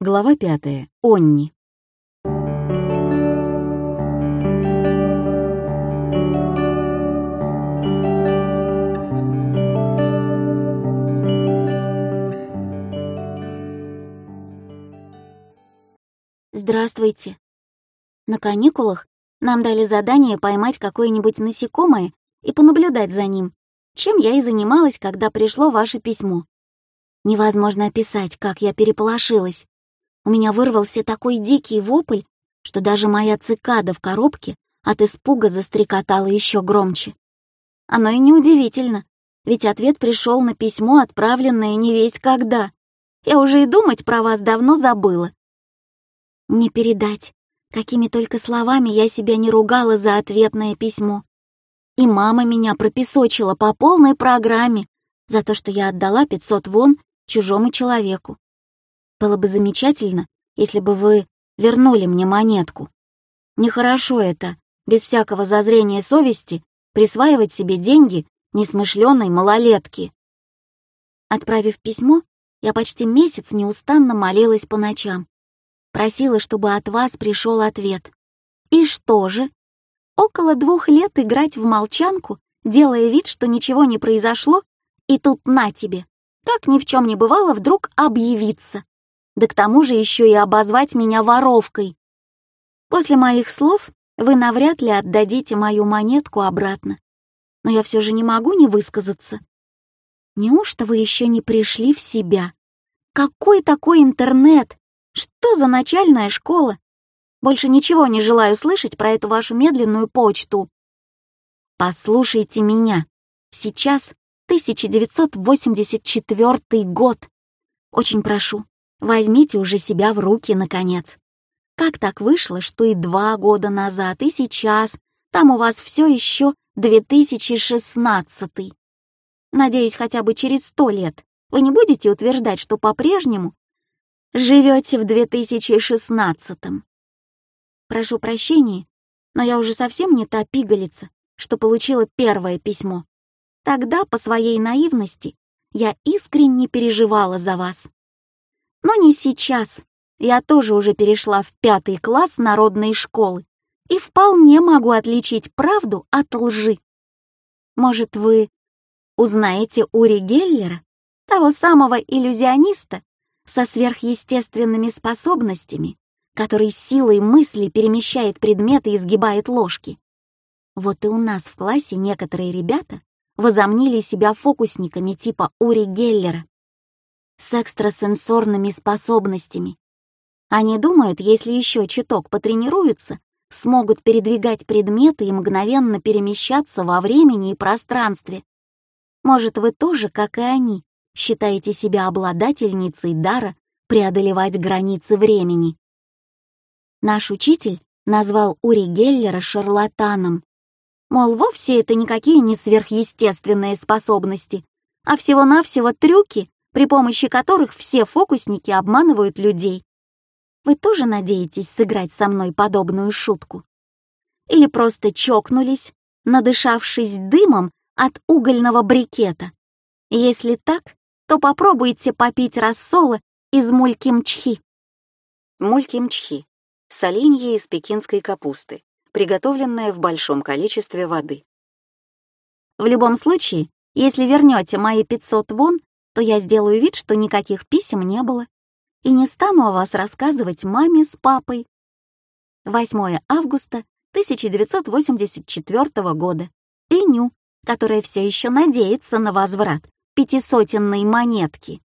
Глава пятая. Онни. Здравствуйте. На каникулах нам дали задание поймать какое-нибудь насекомое и понаблюдать за ним, чем я и занималась, когда пришло ваше письмо. Невозможно описать, как я переполошилась. У меня вырвался такой дикий вопль, что даже моя цикада в коробке от испуга застрекотала еще громче. Оно и неудивительно, ведь ответ пришел на письмо, отправленное не весть когда. Я уже и думать про вас давно забыла. Не передать, какими только словами я себя не ругала за ответное письмо. И мама меня пропесочила по полной программе за то, что я отдала 500 вон чужому человеку. Было бы замечательно, если бы вы вернули мне монетку. Нехорошо это, без всякого зазрения совести, присваивать себе деньги несмышленной малолетки. Отправив письмо, я почти месяц неустанно молилась по ночам. Просила, чтобы от вас пришел ответ. И что же? Около двух лет играть в молчанку, делая вид, что ничего не произошло, и тут на тебе, как ни в чем не бывало, вдруг объявиться. Да к тому же еще и обозвать меня воровкой. После моих слов вы навряд ли отдадите мою монетку обратно. Но я все же не могу не высказаться. Неужто вы еще не пришли в себя? Какой такой интернет? Что за начальная школа? Больше ничего не желаю слышать про эту вашу медленную почту. Послушайте меня. Сейчас 1984 год. Очень прошу, возьмите уже себя в руки, наконец. Как так вышло, что и два года назад, и сейчас там у вас все еще 2016? Надеюсь, хотя бы через сто лет вы не будете утверждать, что по-прежнему живете в 2016 -м. Прошу прощения, но я уже совсем не та пигалица, что получила первое письмо. Тогда, по своей наивности, я искренне переживала за вас. Но не сейчас. Я тоже уже перешла в пятый класс народной школы и вполне могу отличить правду от лжи. Может, вы узнаете Ури Геллера, того самого иллюзиониста со сверхъестественными способностями, который силой мысли перемещает предметы и изгибает ложки. Вот и у нас в классе некоторые ребята возомнили себя фокусниками типа Ури Геллера с экстрасенсорными способностями. Они думают, если еще чуток потренируются, смогут передвигать предметы и мгновенно перемещаться во времени и пространстве. Может, вы тоже, как и они, считаете себя обладательницей дара преодолевать границы времени? Наш учитель назвал Ури Геллера шарлатаном, Мол, вовсе это никакие не сверхъестественные способности, а всего-навсего трюки, при помощи которых все фокусники обманывают людей. Вы тоже надеетесь сыграть со мной подобную шутку? Или просто чокнулись, надышавшись дымом от угольного брикета? Если так, то попробуйте попить рассола из мулькимчхи. Мулькимчхи — соленье из пекинской капусты, приготовленное в большом количестве воды. В любом случае, если вернете мои 500 вон, то я сделаю вид, что никаких писем не было, и не стану о вас рассказывать маме с папой. 8 августа 1984 года. Иню, которая все еще надеется на возврат пятисотенной монетки.